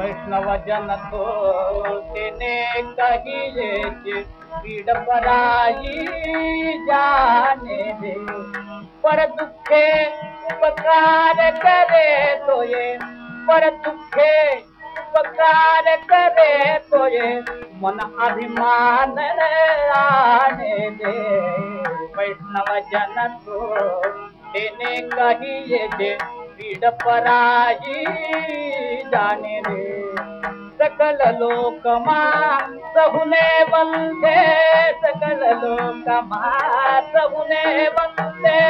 वैष्णव जन तो तेने कहिए जे पीड़ पराई जाने दे। पर दुखे उपकार करे तो ये पर दुखे उपकार करे तो ये मन अभिमान आने दे। वैष्णव जन तो तेने कहिए जे पराई जाने दे सकल लोक सहुने वंदे सकल लोक सहुने वंदे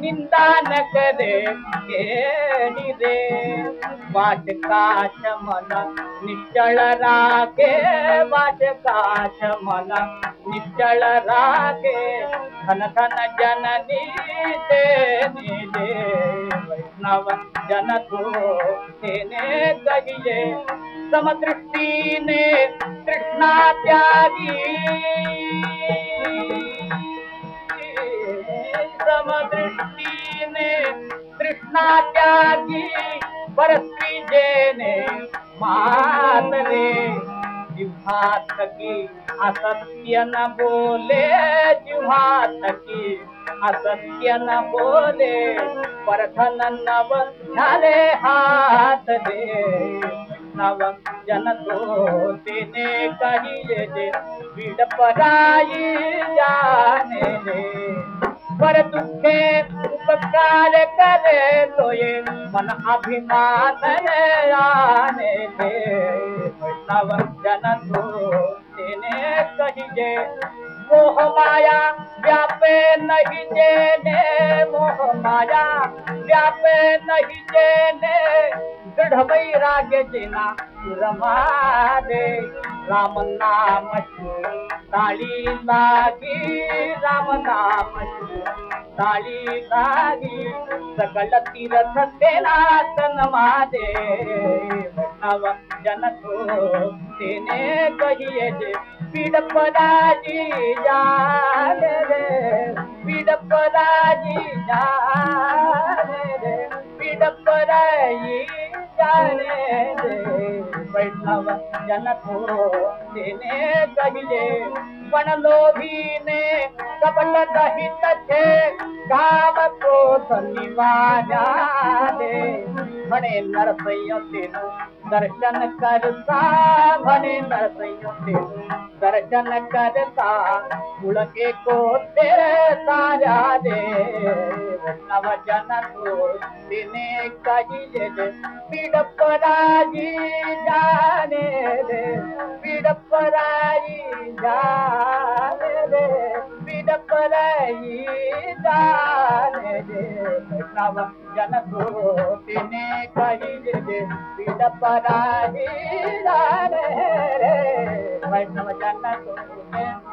निंदा न करे रे। वाच काश मन निश्चल राखे। वाच काश मन निश्चल राखे। धन धन जननी दे दे जन तो तेने कहिए समदृष्टि ने कृष्णा त्यागी। समदृष्टि ने कृष्णा त्यागी। परस्त्री जेने मात रे जिव्हात की असत्य न बोले जिव्हात की असत्य न बोले परधन नव झाले हात दे। नव जन तो तेने कहिए जे पीड़ पराई जाने दे। पर दुखे उपकार करे तो ये मन अभिमान आने दे। वैष्णव जन तो तेने कहिए मोह माया व्यापे नहीं जेने मोह माया व्यापे नहीं जेने दृढ़ वैराग्य जिना रमा दे राम नाम ताली लागी राम नाम ताली लागी सकल तीर्थ तेना तनमा नव जन तो तेने कहिए जे पीड़ पराजी जाने रे पीड़ पराजी जाने रे पीड़ पराई जाने रे वैष्णव जन को तेने कहिए पण लोभी ने कपट दहित थे काम क्रोध निवाजा दे म्हणे नरसय्य तेनु दर्शन करता म्हणे नरसय्य तेनु दर्शन करता उड़के को तेरे साजा दे. नव जन तो दिने कहिए दे. पीड़ पराजी जाने दे. पीड़ पराई जाने दे पीड़ पराई जाने दे नव जन तो दिने कहिए दे पीड़ पराई जाने रे वैष्णव जन तो